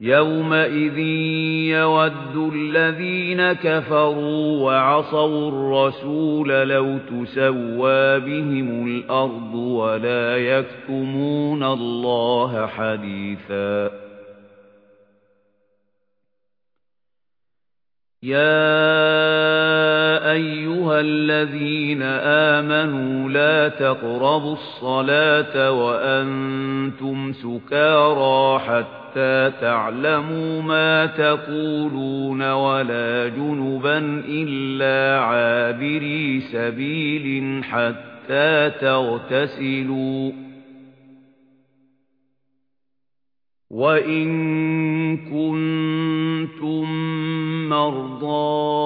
يَوْمَئِذٍ يَوَدُّ الَّذِينَ كَفَرُوا وَعَصَوُا الرَّسُولَ لَوْ تُسَوَّىٰ بِهِمُ الْأَرْضُ وَلَا يَكْتُمُونَ اللَّهَ حَدِيثًا يَا أَيُّهَا الَّذِينَ آمَنُوا لَا تَقْرَبُوا الصَّلَاةَ وَأَنتُمْ سُكَارَىٰ حَتَّىٰ تَعْلَمُوا مَا تَقُولُونَ وَلَا جُنُبًا إِلَّا عَابِرِي سَبِيلٍ حَتَّىٰ تَغْتَسِلُوا. وَإِن كُنتُم مَّرْضَىٰ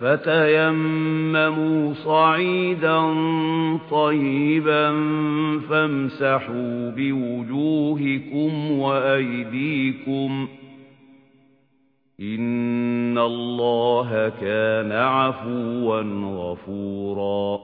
فَتَيَمَّمُوا صَعِيدًا طَيِّبًا فَامْسَحُوا بِوُجُوهِكُمْ وَأَيْدِيكُمْ إِنَّ اللَّهَ كَانَ عَفُوًّا غَفُورًا